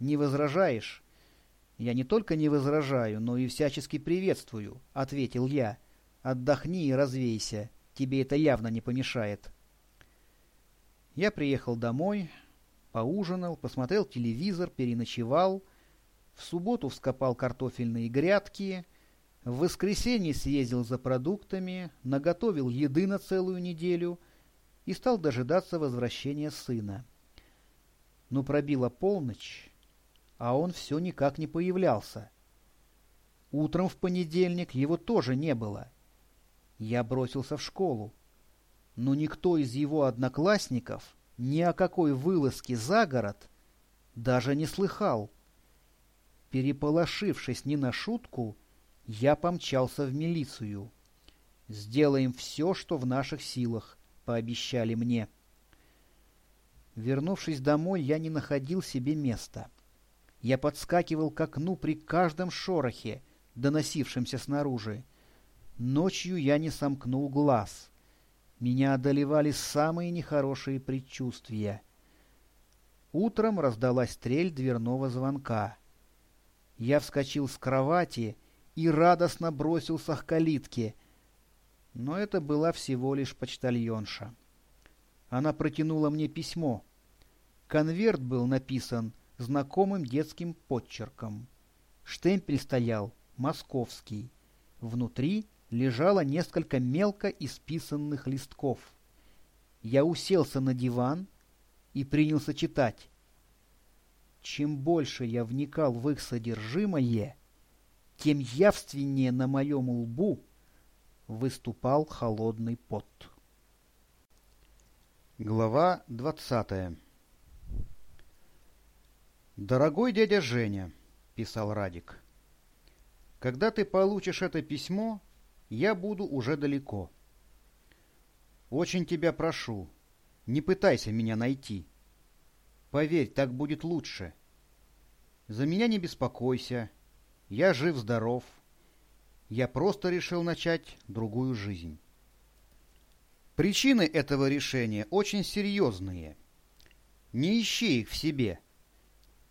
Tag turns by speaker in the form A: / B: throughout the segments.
A: Не возражаешь?» «Я не только не возражаю, но и всячески приветствую», — ответил я. «Отдохни и развейся. Тебе это явно не помешает». Я приехал домой, поужинал, посмотрел телевизор, переночевал. В субботу вскопал картофельные грядки. В воскресенье съездил за продуктами, наготовил еды на целую неделю и стал дожидаться возвращения сына. Но пробила полночь, а он все никак не появлялся. Утром в понедельник его тоже не было. Я бросился в школу. Но никто из его одноклассников ни о какой вылазке за город даже не слыхал. Переполошившись не на шутку, я помчался в милицию. «Сделаем все, что в наших силах», — пообещали мне. Вернувшись домой, я не находил себе места. Я подскакивал к окну при каждом шорохе, доносившемся снаружи. Ночью я не сомкнул глаз. Меня одолевали самые нехорошие предчувствия. Утром раздалась трель дверного звонка. Я вскочил с кровати и радостно бросился к калитке. Но это была всего лишь почтальонша. Она протянула мне письмо. Конверт был написан знакомым детским подчерком. Штемпель стоял московский. Внутри лежало несколько мелко исписанных листков. Я уселся на диван и принялся читать. Чем больше я вникал в их содержимое, тем явственнее на моем лбу выступал холодный пот. Глава двадцатая «Дорогой дядя Женя», — писал Радик, — «когда ты получишь это письмо, я буду уже далеко. Очень тебя прошу, не пытайся меня найти. Поверь, так будет лучше. За меня не беспокойся, я жив-здоров. Я просто решил начать другую жизнь». Причины этого решения очень серьезные. Не ищи их в себе —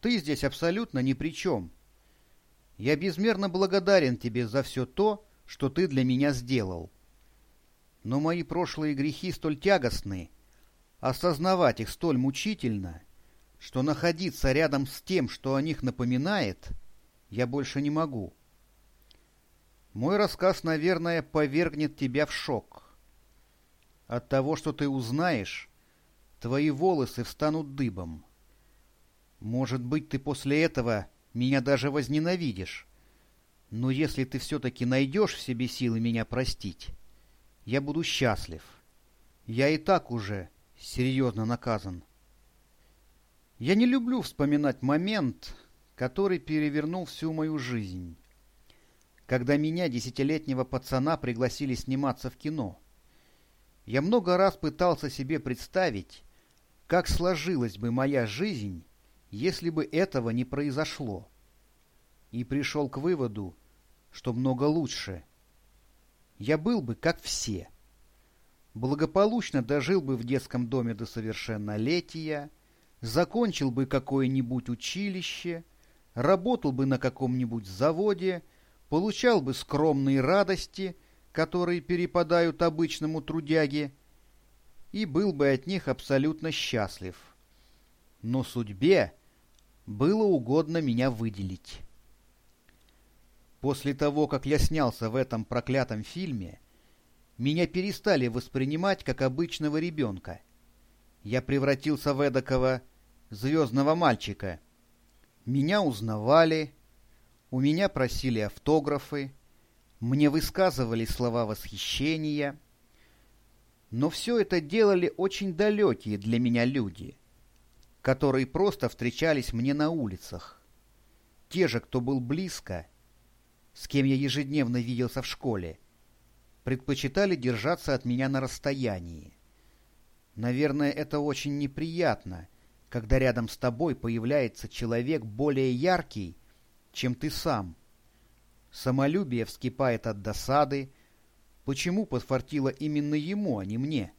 A: ты здесь абсолютно ни при чем. Я безмерно благодарен тебе за все то, что ты для меня сделал. Но мои прошлые грехи столь тягостны, осознавать их столь мучительно, что находиться рядом с тем, что о них напоминает, я больше не могу. Мой рассказ, наверное, повергнет тебя в шок. От того, что ты узнаешь, твои волосы встанут дыбом. Может быть, ты после этого меня даже возненавидишь. Но если ты все-таки найдешь в себе силы меня простить, я буду счастлив. Я и так уже серьезно наказан. Я не люблю вспоминать момент, который перевернул всю мою жизнь. Когда меня, десятилетнего пацана, пригласили сниматься в кино. Я много раз пытался себе представить, как сложилась бы моя жизнь, если бы этого не произошло. И пришел к выводу, что много лучше. Я был бы как все. Благополучно дожил бы в детском доме до совершеннолетия, закончил бы какое-нибудь училище, работал бы на каком-нибудь заводе, получал бы скромные радости, которые перепадают обычному трудяге, и был бы от них абсолютно счастлив. Но судьбе было угодно меня выделить. После того, как я снялся в этом проклятом фильме, меня перестали воспринимать как обычного ребенка. Я превратился в эдакого звездного мальчика. Меня узнавали, у меня просили автографы, мне высказывали слова восхищения. Но все это делали очень далекие для меня люди — которые просто встречались мне на улицах. Те же, кто был близко, с кем я ежедневно виделся в школе, предпочитали держаться от меня на расстоянии. Наверное, это очень неприятно, когда рядом с тобой появляется человек более яркий, чем ты сам. Самолюбие вскипает от досады. Почему подфартило именно ему, а не мне? —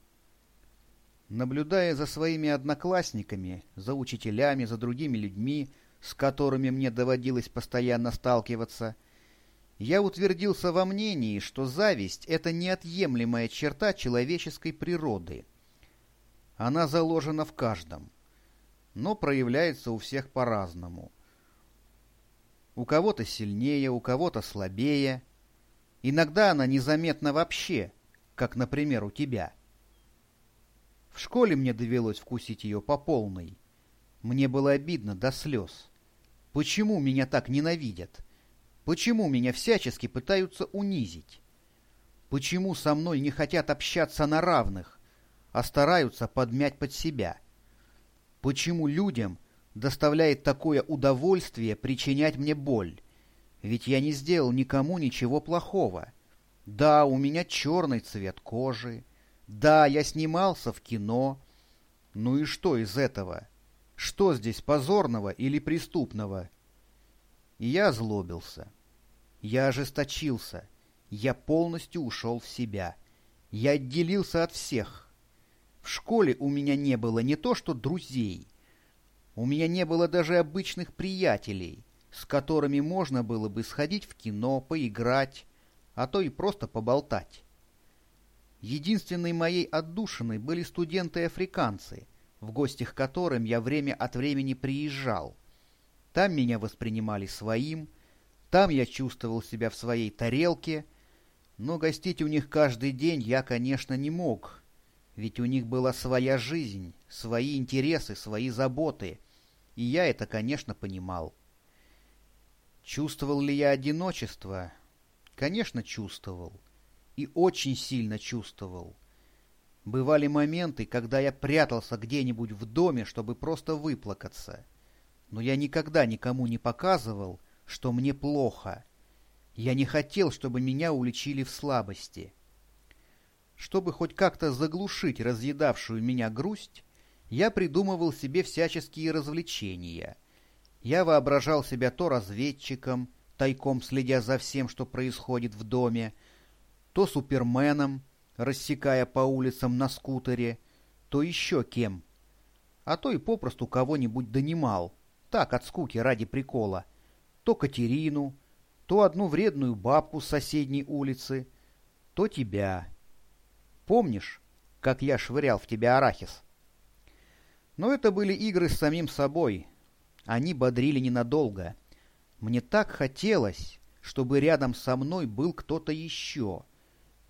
A: Наблюдая за своими одноклассниками, за учителями, за другими людьми, с которыми мне доводилось постоянно сталкиваться, я утвердился во мнении, что зависть — это неотъемлемая черта человеческой природы. Она заложена в каждом, но проявляется у всех по-разному. У кого-то сильнее, у кого-то слабее. Иногда она незаметна вообще, как, например, у тебя. В школе мне довелось вкусить ее по полной. Мне было обидно до слез. Почему меня так ненавидят? Почему меня всячески пытаются унизить? Почему со мной не хотят общаться на равных, а стараются подмять под себя? Почему людям доставляет такое удовольствие причинять мне боль? Ведь я не сделал никому ничего плохого. Да, у меня черный цвет кожи. Да, я снимался в кино. Ну и что из этого? Что здесь позорного или преступного? Я озлобился. Я ожесточился. Я полностью ушел в себя. Я отделился от всех. В школе у меня не было не то что друзей. У меня не было даже обычных приятелей, с которыми можно было бы сходить в кино, поиграть, а то и просто поболтать. Единственной моей отдушиной были студенты-африканцы, в гости к которым я время от времени приезжал. Там меня воспринимали своим, там я чувствовал себя в своей тарелке, но гостить у них каждый день я, конечно, не мог, ведь у них была своя жизнь, свои интересы, свои заботы, и я это, конечно, понимал. Чувствовал ли я одиночество? Конечно, чувствовал. И очень сильно чувствовал. Бывали моменты, когда я прятался где-нибудь в доме, чтобы просто выплакаться. Но я никогда никому не показывал, что мне плохо. Я не хотел, чтобы меня уличили в слабости. Чтобы хоть как-то заглушить разъедавшую меня грусть, я придумывал себе всяческие развлечения. Я воображал себя то разведчиком, тайком следя за всем, что происходит в доме, то суперменом, рассекая по улицам на скутере, то еще кем. А то и попросту кого-нибудь донимал, так, от скуки, ради прикола. То Катерину, то одну вредную бабку с соседней улицы, то тебя. Помнишь, как я швырял в тебя арахис? Но это были игры с самим собой. Они бодрили ненадолго. Мне так хотелось, чтобы рядом со мной был кто-то еще —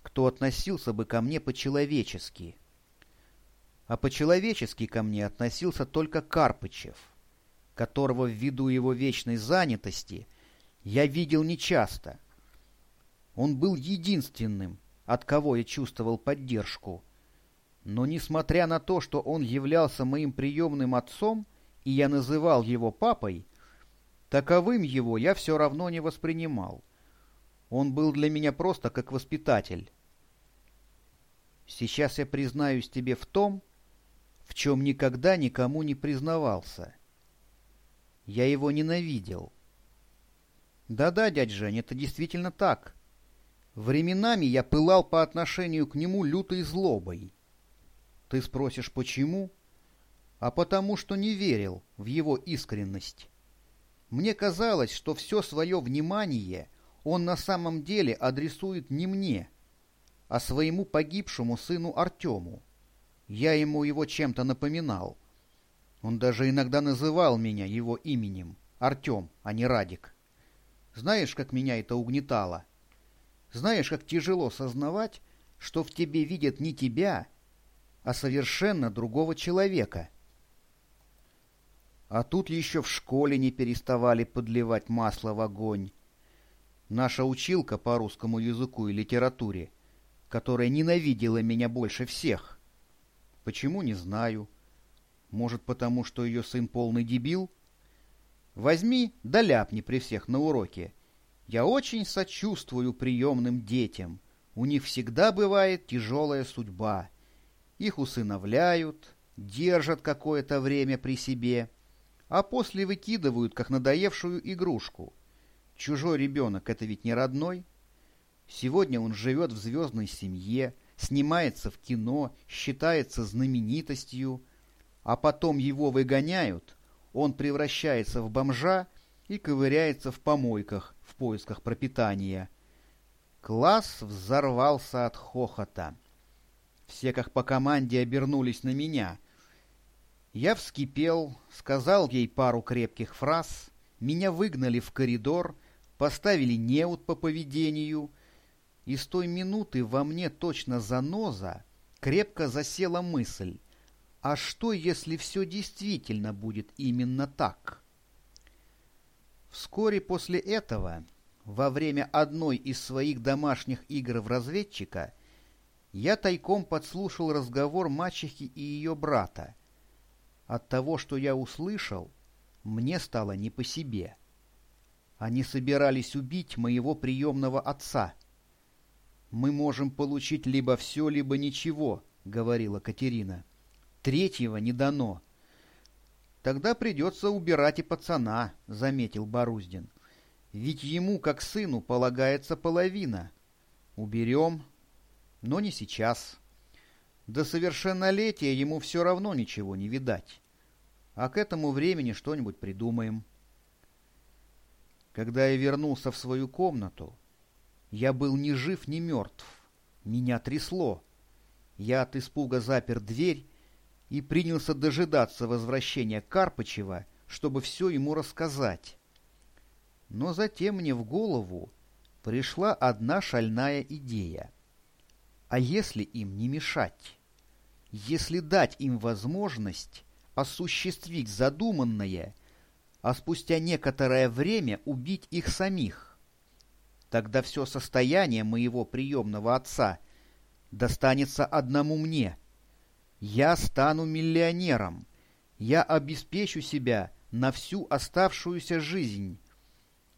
A: кто относился бы ко мне по-человечески. А по-человечески ко мне относился только Карпычев, которого ввиду его вечной занятости я видел нечасто. Он был единственным, от кого я чувствовал поддержку. Но несмотря на то, что он являлся моим приемным отцом, и я называл его папой, таковым его я все равно не воспринимал. Он был для меня просто как воспитатель. Сейчас я признаюсь тебе в том, в чем никогда никому не признавался. Я его ненавидел. Да-да, дядь Жень, это действительно так. Временами я пылал по отношению к нему лютой злобой. Ты спросишь, почему? А потому что не верил в его искренность. Мне казалось, что все свое внимание — он на самом деле адресует не мне, а своему погибшему сыну Артему. Я ему его чем-то напоминал. Он даже иногда называл меня его именем. Артем, а не Радик. Знаешь, как меня это угнетало? Знаешь, как тяжело сознавать, что в тебе видят не тебя, а совершенно другого человека? А тут еще в школе не переставали подливать масло в огонь наша училка по русскому языку и литературе, которая ненавидела меня больше всех. Почему, не знаю. Может, потому что ее сын полный дебил? Возьми да ляпни при всех на уроке. Я очень сочувствую приемным детям. У них всегда бывает тяжелая судьба. Их усыновляют, держат какое-то время при себе, а после выкидывают, как надоевшую игрушку — Чужой ребенок — это ведь не родной. Сегодня он живет в звездной семье, снимается в кино, считается знаменитостью, а потом его выгоняют, он превращается в бомжа и ковыряется в помойках в поисках пропитания. Класс взорвался от хохота. Все как по команде обернулись на меня. Я вскипел, сказал ей пару крепких фраз, меня выгнали в коридор, поставили неуд по поведению, и с той минуты во мне точно заноза крепко засела мысль, а что, если все действительно будет именно так? Вскоре после этого, во время одной из своих домашних игр в разведчика, я тайком подслушал разговор мачехи и ее брата. От того, что я услышал, мне стало не по себе. Они собирались убить моего приемного отца. «Мы можем получить либо все, либо ничего», — говорила Катерина. «Третьего не дано». «Тогда придется убирать и пацана», — заметил Боруздин. «Ведь ему, как сыну, полагается половина. Уберем, но не сейчас. До совершеннолетия ему все равно ничего не видать а к этому времени что-нибудь придумаем. Когда я вернулся в свою комнату, я был ни жив, ни мертв. Меня трясло. Я от испуга запер дверь и принялся дожидаться возвращения Карпычева, чтобы все ему рассказать. Но затем мне в голову пришла одна шальная идея. А если им не мешать? Если дать им возможность осуществить задуманное, а спустя некоторое время убить их самих. Тогда все состояние моего приемного отца достанется одному мне. Я стану миллионером. Я обеспечу себя на всю оставшуюся жизнь.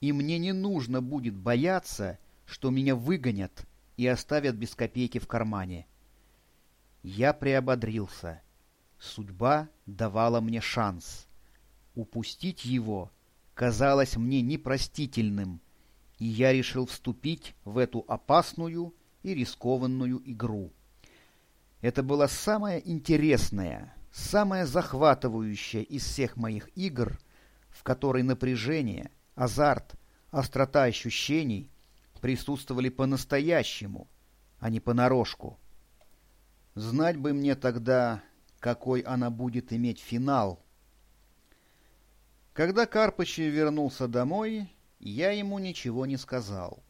A: И мне не нужно будет бояться, что меня выгонят и оставят без копейки в кармане. Я приободрился. Судьба давала мне шанс. Упустить его казалось мне непростительным, и я решил вступить в эту опасную и рискованную игру. Это была самая интересная, самая захватывающая из всех моих игр, в которой напряжение, азарт, острота ощущений присутствовали по-настоящему, а не понарошку. Знать бы мне тогда, какой она будет иметь финал. Когда Карпычев вернулся домой, я ему ничего не сказал.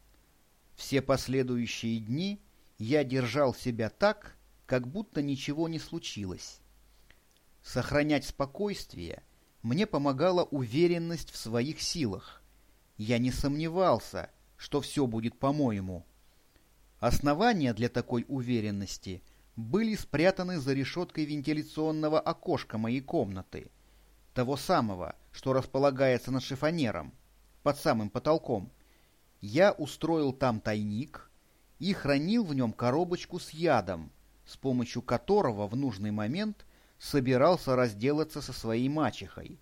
A: Все последующие дни я держал себя так, как будто ничего не случилось. Сохранять спокойствие мне помогала уверенность в своих силах. Я не сомневался, что все будет по-моему. Основания для такой уверенности – были спрятаны за решеткой вентиляционного окошка моей комнаты, того самого, что располагается над шифонером, под самым потолком. Я устроил там тайник и хранил в нем коробочку с ядом, с помощью которого в нужный момент собирался разделаться со своей мачехой.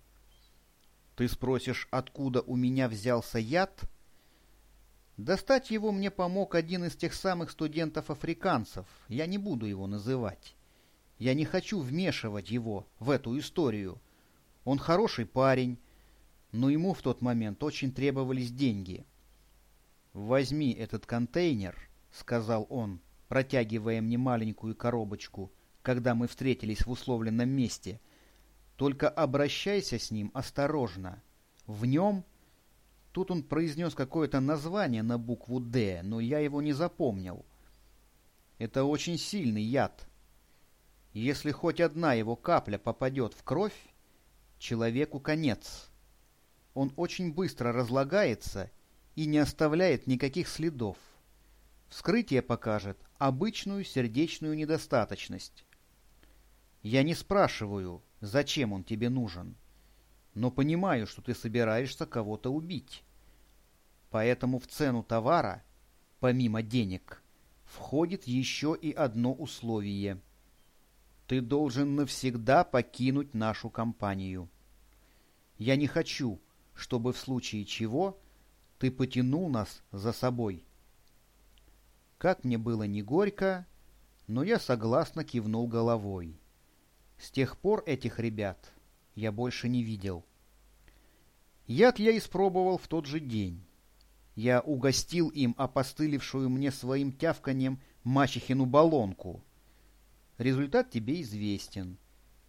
A: Ты спросишь, откуда у меня взялся яд? Достать его мне помог один из тех самых студентов-африканцев, я не буду его называть. Я не хочу вмешивать его в эту историю. Он хороший парень, но ему в тот момент очень требовались деньги. «Возьми этот контейнер», — сказал он, протягивая мне маленькую коробочку, когда мы встретились в условленном месте. «Только обращайся с ним осторожно. В нем Тут он произнес какое-то название на букву «Д», но я его не запомнил. Это очень сильный яд. Если хоть одна его капля попадет в кровь, человеку конец. Он очень быстро разлагается и не оставляет никаких следов. Вскрытие покажет обычную сердечную недостаточность. Я не спрашиваю, зачем он тебе нужен но понимаю, что ты собираешься кого-то убить. Поэтому в цену товара, помимо денег, входит еще и одно условие. Ты должен навсегда покинуть нашу компанию. Я не хочу, чтобы в случае чего ты потянул нас за собой. Как мне было не горько, но я согласно кивнул головой. С тех пор этих ребят я больше не видел. Яд я испробовал в тот же день. Я угостил им опостылевшую мне своим тявканьем мачехину баллонку. Результат тебе известен.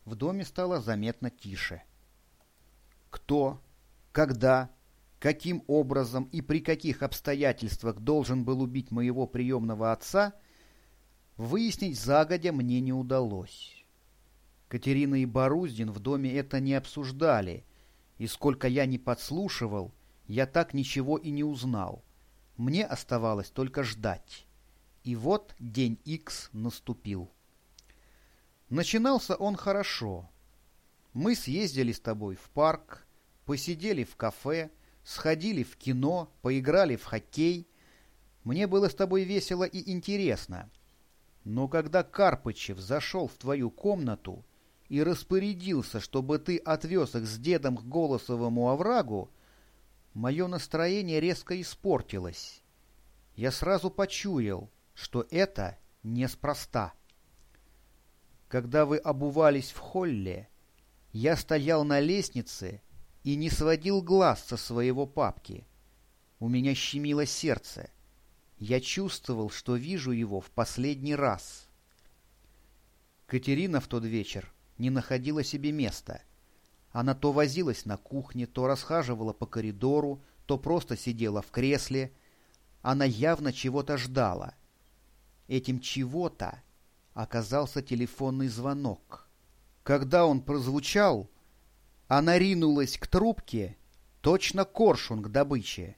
A: В доме стало заметно тише. Кто, когда, каким образом и при каких обстоятельствах должен был убить моего приемного отца, выяснить загодя мне не удалось. Катерина и Боруздин в доме это не обсуждали, и сколько я не подслушивал, я так ничего и не узнал. Мне оставалось только ждать. И вот день Икс наступил. Начинался он хорошо. Мы съездили с тобой в парк, посидели в кафе, сходили в кино, поиграли в хоккей. Мне было с тобой весело и интересно. Но когда Карпычев зашел в твою комнату и распорядился, чтобы ты отвез их с дедом к Голосовому оврагу, мое настроение резко испортилось. Я сразу почуял, что это неспроста. Когда вы обувались в холле, я стоял на лестнице и не сводил глаз со своего папки. У меня щемило сердце. Я чувствовал, что вижу его в последний раз. Катерина в тот вечер не находила себе места. Она то возилась на кухне, то расхаживала по коридору, то просто сидела в кресле. Она явно чего-то ждала. Этим чего-то оказался телефонный звонок. Когда он прозвучал, она ринулась к трубке, точно коршун к добыче.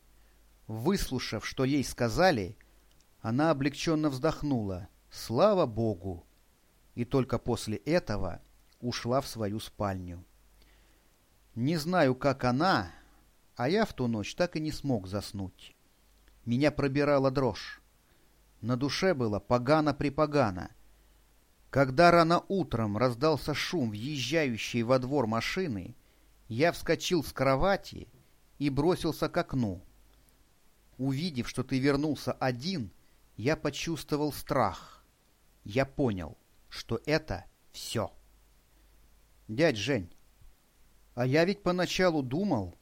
A: Выслушав, что ей сказали, она облегченно вздохнула. Слава Богу! И только после этого ушла в свою спальню. Не знаю, как она, а я в ту ночь так и не смог заснуть. Меня пробирала дрожь. На душе было погано-припогано. Когда рано утром раздался шум въезжающей во двор машины, я вскочил с кровати и бросился к окну. Увидев, что ты вернулся один, я почувствовал страх. Я понял, что это все. Дядь Жень, а я ведь поначалу думал,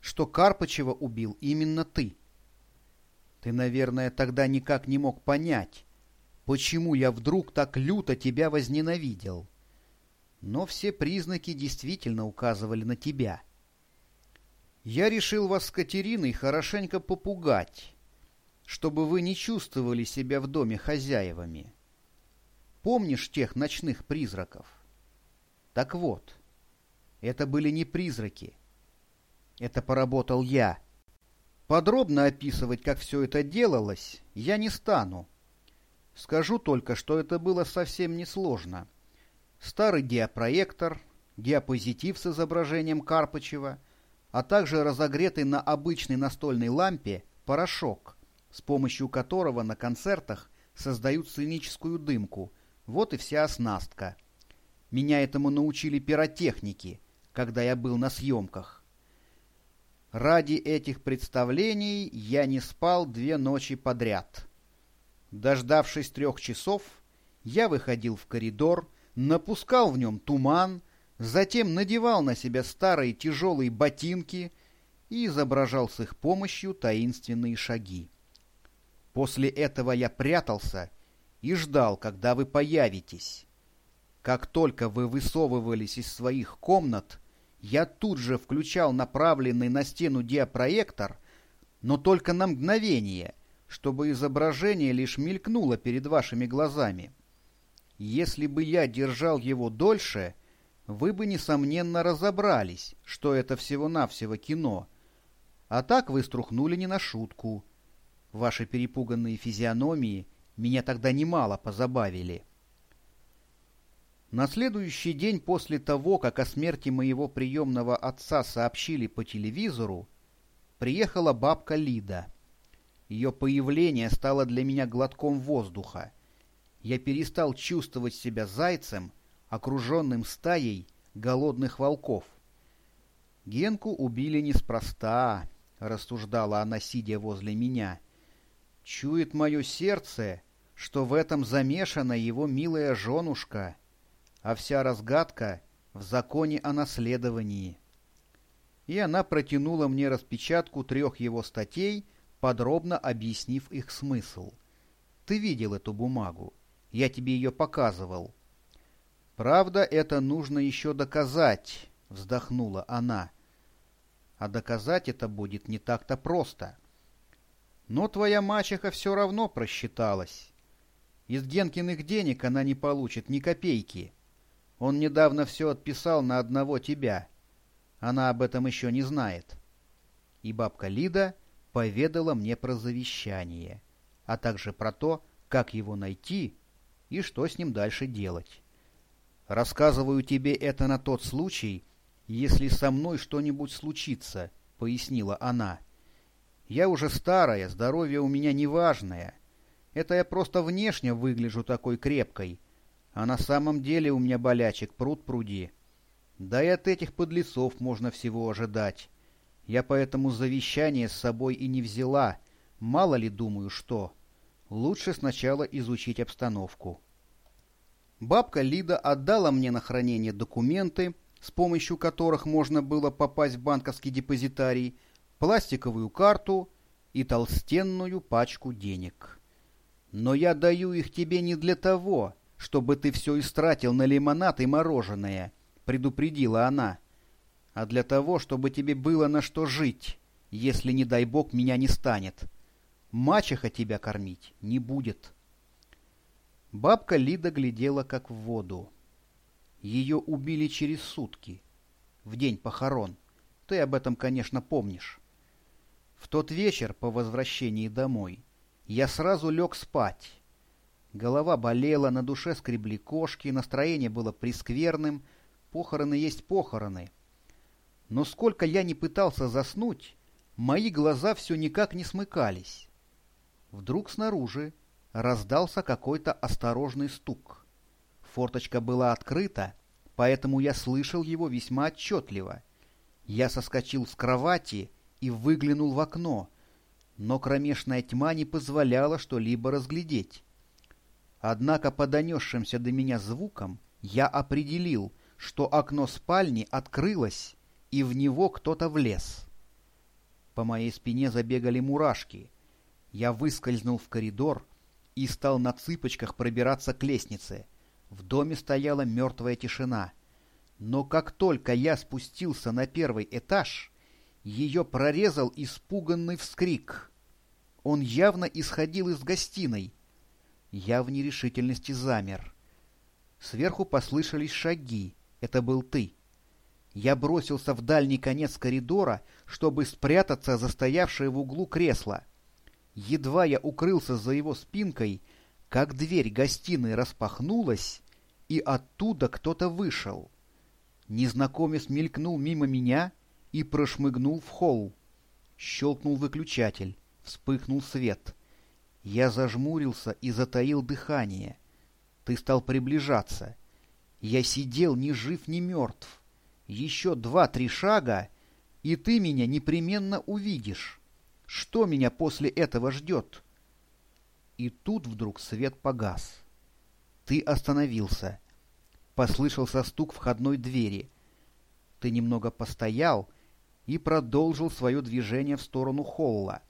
A: что Карпычева убил именно ты. Ты, наверное, тогда никак не мог понять, почему я вдруг так люто тебя возненавидел. Но все признаки действительно указывали на тебя. Я решил вас с Катериной хорошенько попугать, чтобы вы не чувствовали себя в доме хозяевами. Помнишь тех ночных призраков? Так вот, это были не призраки. Это поработал я. Подробно описывать, как все это делалось, я не стану. Скажу только, что это было совсем несложно. Старый диапроектор, диапозитив с изображением Карпычева, а также разогретый на обычной настольной лампе порошок, с помощью которого на концертах создают сценическую дымку. Вот и вся оснастка. Меня этому научили пиротехники, когда я был на съемках. Ради этих представлений я не спал две ночи подряд. Дождавшись трех часов, я выходил в коридор, напускал в нем туман, затем надевал на себя старые тяжелые ботинки и изображал с их помощью таинственные шаги. После этого я прятался и ждал, когда вы появитесь. Как только вы высовывались из своих комнат, я тут же включал направленный на стену диапроектор, но только на мгновение, чтобы изображение лишь мелькнуло перед вашими глазами. Если бы я держал его дольше, вы бы, несомненно, разобрались, что это всего-навсего кино. А так вы струхнули не на шутку. Ваши перепуганные физиономии меня тогда немало позабавили. На следующий день после того, как о смерти моего приемного отца сообщили по телевизору, приехала бабка Лида. Ее появление стало для меня глотком воздуха. Я перестал чувствовать себя зайцем, окруженным стаей голодных волков. Генку убили неспроста, — рассуждала она, сидя возле меня. Чует мое сердце, что в этом замешана его милая женушка — а вся разгадка в законе о наследовании. и она протянула мне распечатку трех его статей, подробно объяснив их смысл. Ты видел эту бумагу? Я тебе ее показывал. Правда, это нужно еще доказать, вздохнула она. А доказать это будет не так-то просто. Но твоя мачеха все равно просчиталась. Из Генкиных денег она не получит ни копейки. Он недавно все отписал на одного тебя. Она об этом еще не знает. И бабка Лида поведала мне про завещание, а также про то, как его найти и что с ним дальше делать. Рассказываю тебе это на тот случай, если со мной что-нибудь случится, — пояснила она. Я уже старая, здоровье у меня неважное. Это я просто внешне выгляжу такой крепкой, а на самом деле у меня болячек пруд пруди. Да и от этих подлецов можно всего ожидать. Я поэтому завещание с собой и не взяла, мало ли думаю что. Лучше сначала изучить обстановку. Бабка Лида отдала мне на хранение документы, с помощью которых можно было попасть в банковский депозитарий, пластиковую карту и толстенную пачку денег. Но я даю их тебе не для того, чтобы ты все истратил на лимонад и мороженое, предупредила она, а для того, чтобы тебе было на что жить, если, не дай бог, меня не станет. Мачеха тебя кормить не будет. Бабка Лида глядела как в воду. Ее убили через сутки, в день похорон. Ты об этом, конечно, помнишь. В тот вечер по возвращении домой я сразу лег спать. Голова болела, на душе скребли кошки, настроение было прескверным. Похороны есть похороны. Но сколько я не пытался заснуть, мои глаза все никак не смыкались. Вдруг снаружи раздался какой-то осторожный стук. Форточка была открыта, поэтому я слышал его весьма отчетливо. Я соскочил с кровати и выглянул в окно, но кромешная тьма не позволяла что-либо разглядеть. Однако по донесшимся до меня звукам я определил, что окно спальни открылось, и в него кто-то влез. По моей спине забегали мурашки. Я выскользнул в коридор и стал на цыпочках пробираться к лестнице. В доме стояла мертвая тишина. Но как только я спустился на первый этаж, ее прорезал испуганный вскрик. Он явно исходил из гостиной. Я в нерешительности замер. Сверху послышались шаги. Это был ты. Я бросился в дальний конец коридора, чтобы спрятаться за стоявшее в углу кресло. Едва я укрылся за его спинкой, как дверь гостиной распахнулась, и оттуда кто-то вышел. Незнакомец мелькнул мимо меня и прошмыгнул в холл. Щелкнул выключатель, вспыхнул свет. Я зажмурился и затаил дыхание. Ты стал приближаться. Я сидел ни жив, ни мертв. Еще два-три шага, и ты меня непременно увидишь. Что меня после этого ждет? И тут вдруг свет погас. Ты остановился. Послышался стук входной двери. Ты немного постоял и продолжил свое движение в сторону холла.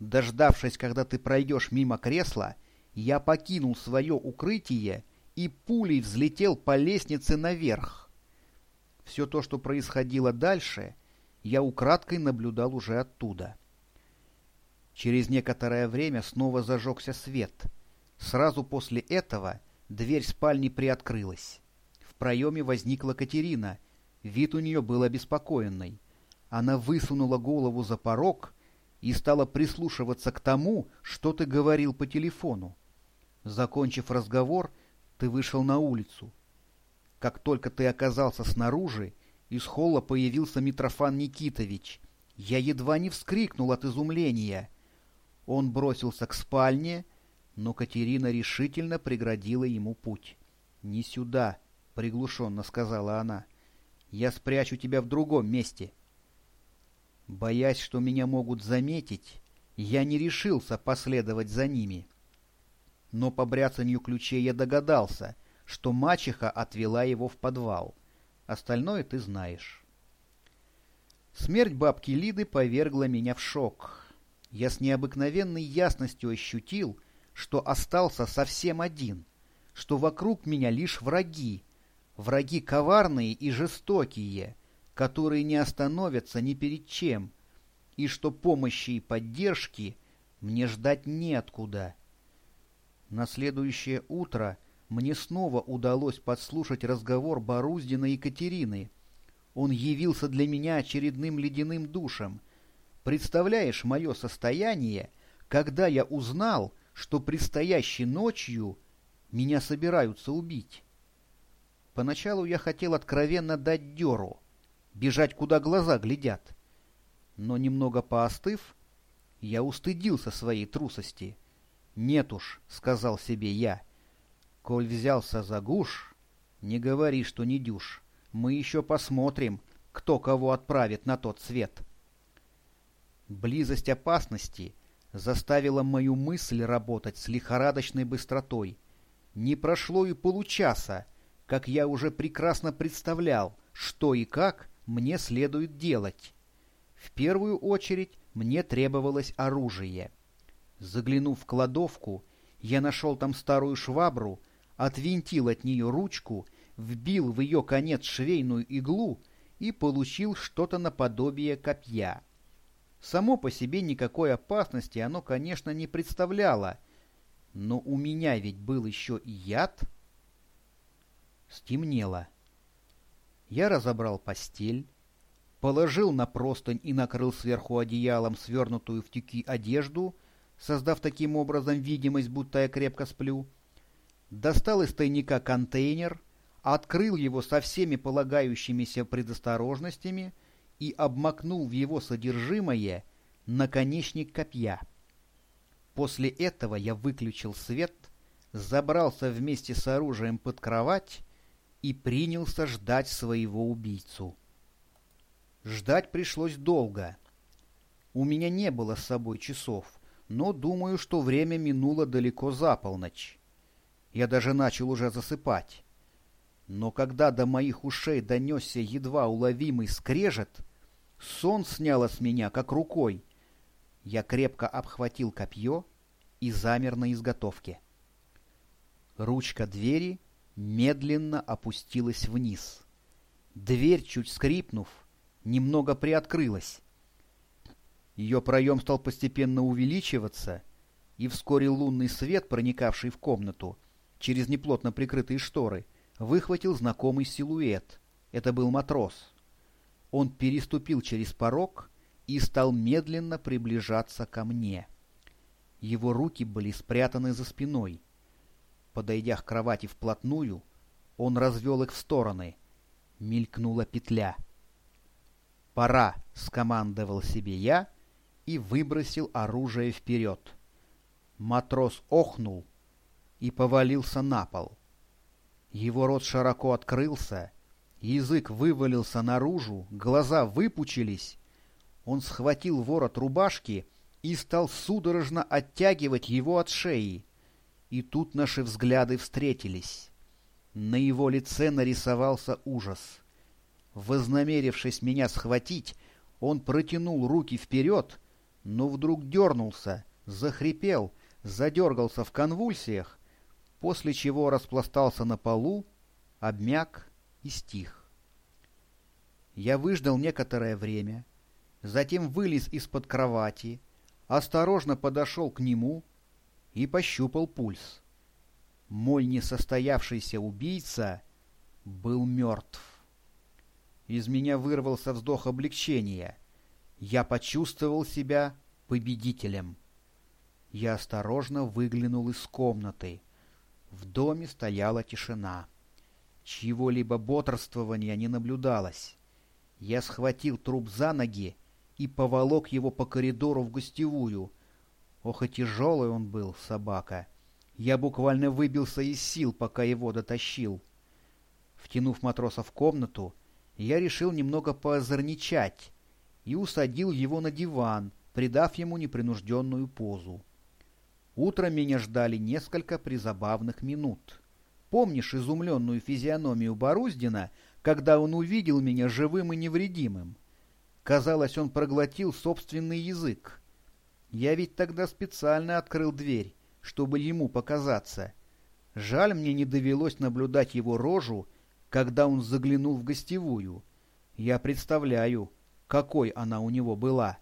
A: Дождавшись, когда ты пройдешь мимо кресла, я покинул свое укрытие и пулей взлетел по лестнице наверх. Все то, что происходило дальше, я украдкой наблюдал уже оттуда. Через некоторое время снова зажегся свет. Сразу после этого дверь спальни приоткрылась. В проеме возникла Катерина. Вид у нее был обеспокоенный. Она высунула голову за порог и стала прислушиваться к тому, что ты говорил по телефону. Закончив разговор, ты вышел на улицу. Как только ты оказался снаружи, из холла появился Митрофан Никитович. Я едва не вскрикнул от изумления — он бросился к спальне, но Катерина решительно преградила ему путь. «Не сюда», — приглушенно сказала она. «Я спрячу тебя в другом месте». Боясь, что меня могут заметить, я не решился последовать за ними. Но по бряцанью ключей я догадался, что мачеха отвела его в подвал. Остальное ты знаешь. Смерть бабки Лиды повергла меня в шок. Я с необыкновенной ясностью ощутил, что остался совсем один, что вокруг меня лишь враги, враги коварные и жестокие, которые не остановятся ни перед чем, и что помощи и поддержки мне ждать неоткуда. На следующее утро мне снова удалось подслушать разговор Боруздина и Екатерины. Он явился для меня очередным ледяным душем. Представляешь мое состояние, когда я узнал, что предстоящей ночью меня собираются убить? Поначалу я хотел откровенно дать дёру, бежать, куда глаза глядят. Но немного поостыв, я устыдился своей трусости. «Нет уж», — сказал себе я, — «коль взялся за гуш, не говори, что не дюш. Мы еще посмотрим, кто кого отправит на тот свет». Близость опасности заставила мою мысль работать с лихорадочной быстротой. Не прошло и получаса, как я уже прекрасно представлял, что и как мне следует делать. В первую очередь мне требовалось оружие. Заглянув в кладовку, я нашел там старую швабру, отвинтил от нее ручку, вбил в ее конец швейную иглу и получил что-то наподобие копья. Само по себе никакой опасности оно, конечно, не представляло, но у меня ведь был еще и яд — Стемнело. Я разобрал постель, положил на простынь и накрыл сверху одеялом свернутую в тюки одежду, создав таким образом видимость, будто я крепко сплю, достал из тайника контейнер, открыл его со всеми полагающимися предосторожностями и обмакнул в его содержимое наконечник копья. После этого я выключил свет, забрался вместе с оружием под кровать и принялся ждать своего убийцу. Ждать пришлось долго. У меня не было с собой часов, но думаю, что время минуло далеко за полночь. Я даже начал уже засыпать. Но когда до моих ушей донесся едва уловимый скрежет, сон сняло с меня как рукой. Я крепко обхватил копье и замер на изготовке. Ручка двери медленно опустилась вниз. Дверь, чуть скрипнув, немного приоткрылась. Ее проем стал постепенно увеличиваться, и вскоре лунный свет, проникавший в комнату через неплотно прикрытые шторы, выхватил знакомый силуэт. Это был матрос. Он переступил через порог и стал медленно приближаться ко мне. Его руки были спрятаны за спиной — Подойдя к кровати вплотную, он развел их в стороны. Мелькнула петля. «Пора!» — скомандовал себе я и выбросил оружие вперед. Матрос охнул и повалился на пол. Его рот широко открылся, язык вывалился наружу, глаза выпучились. Он схватил ворот рубашки и стал судорожно оттягивать его от шеи. И тут наши взгляды встретились. На его лице нарисовался ужас. Вознамерившись меня схватить, он протянул руки вперед, но вдруг дернулся, захрипел, задергался в конвульсиях, после чего распластался на полу, обмяк и стих. Я выждал некоторое время, затем вылез из-под кровати, осторожно подошел к нему — и пощупал пульс. Мой несостоявшийся убийца был мертв. Из меня вырвался вздох облегчения. Я почувствовал себя победителем. Я осторожно выглянул из комнаты. В доме стояла тишина. Чьего-либо бодрствования не наблюдалось. Я схватил труп за ноги и поволок его по коридору в гостевую, Ох и тяжелый он был, собака. Я буквально выбился из сил, пока его дотащил. Втянув матроса в комнату, я решил немного поозорничать и усадил его на диван, придав ему непринужденную позу. Утром меня ждали несколько призабавных минут. Помнишь изумленную физиономию Боруздина, когда он увидел меня живым и невредимым? Казалось, он проглотил собственный язык. Я ведь тогда специально открыл дверь, чтобы ему показаться. Жаль, мне не довелось наблюдать его рожу, когда он заглянул в гостевую. Я представляю, какой она у него была.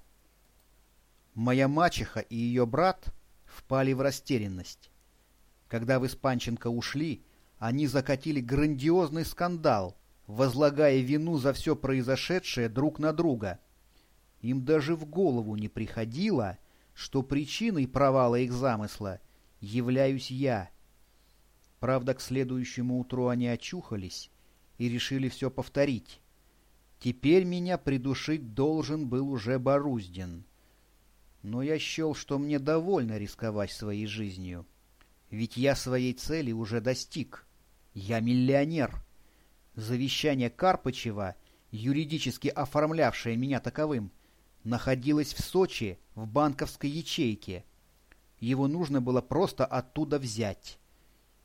A: Моя мачеха и ее брат впали в растерянность. Когда вы с Панченко ушли, они закатили грандиозный скандал, возлагая вину за все произошедшее друг на друга. Им даже в голову не приходило, что причиной провала их замысла являюсь я. Правда, к следующему утру они очухались и решили все повторить. Теперь меня придушить должен был уже Боруздин. Но я счел, что мне довольно рисковать своей жизнью. Ведь я своей цели уже достиг. Я миллионер. Завещание Карпычева, юридически оформлявшее меня таковым, находилось в Сочи в банковской ячейке. Его нужно было просто оттуда взять.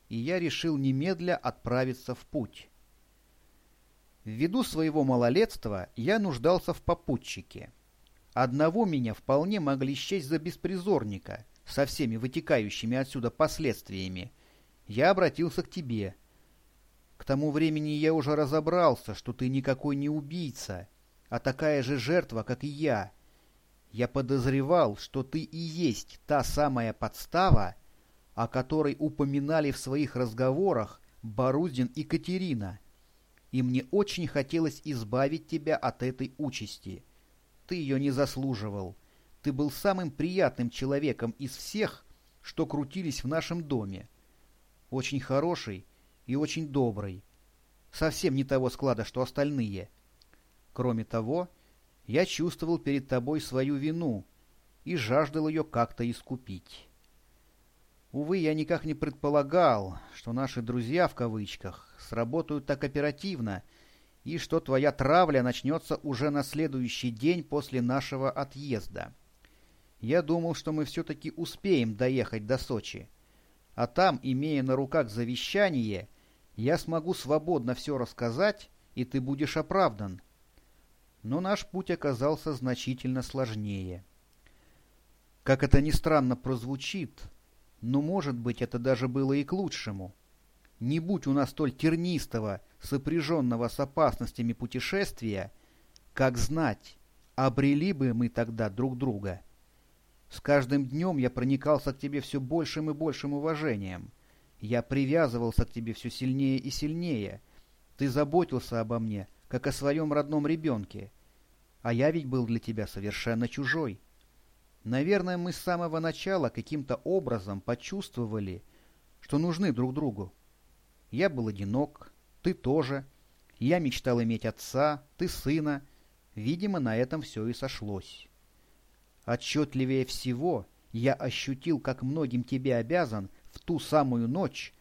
A: И я решил немедля отправиться в путь. Ввиду своего малолетства я нуждался в попутчике. Одного меня вполне могли счесть за беспризорника со всеми вытекающими отсюда последствиями. Я обратился к тебе. К тому времени я уже разобрался, что ты никакой не убийца, а такая же жертва, как и я. Я подозревал, что ты и есть та самая подстава, о которой упоминали в своих разговорах Боруздин и Катерина и мне очень хотелось избавить тебя от этой участи. Ты ее не заслуживал. Ты был самым приятным человеком из всех, что крутились в нашем доме. Очень хороший и очень добрый. Совсем не того склада, что остальные. Кроме того, я чувствовал перед тобой свою вину и жаждал ее как-то искупить. Увы, я никак не предполагал, что наши «друзья» в кавычках сработают так оперативно, и что твоя травля начнется уже на следующий день после нашего отъезда. Я думал, что мы все-таки успеем доехать до Сочи, а там, имея на руках завещание, я смогу свободно все рассказать, и ты будешь оправдан. Но наш путь оказался значительно сложнее. Как это ни странно прозвучит, но, может быть, это даже было и к лучшему. Не будь у нас столь тернистого, сопряженного с опасностями путешествия, как знать, обрели бы мы тогда друг друга. С каждым днем я проникался к тебе все большим и большим уважением. Я привязывался к тебе все сильнее и сильнее. Ты заботился обо мне, как о своем родном ребенке. А я ведь был для тебя совершенно чужой. Наверное, мы с самого начала каким-то образом почувствовали, что нужны друг другу. Я был одинок, ты тоже. Я мечтал иметь отца, ты сына. Видимо, на этом все и сошлось. Отчетливее всего я ощутил, как многим тебе обязан в ту самую ночь,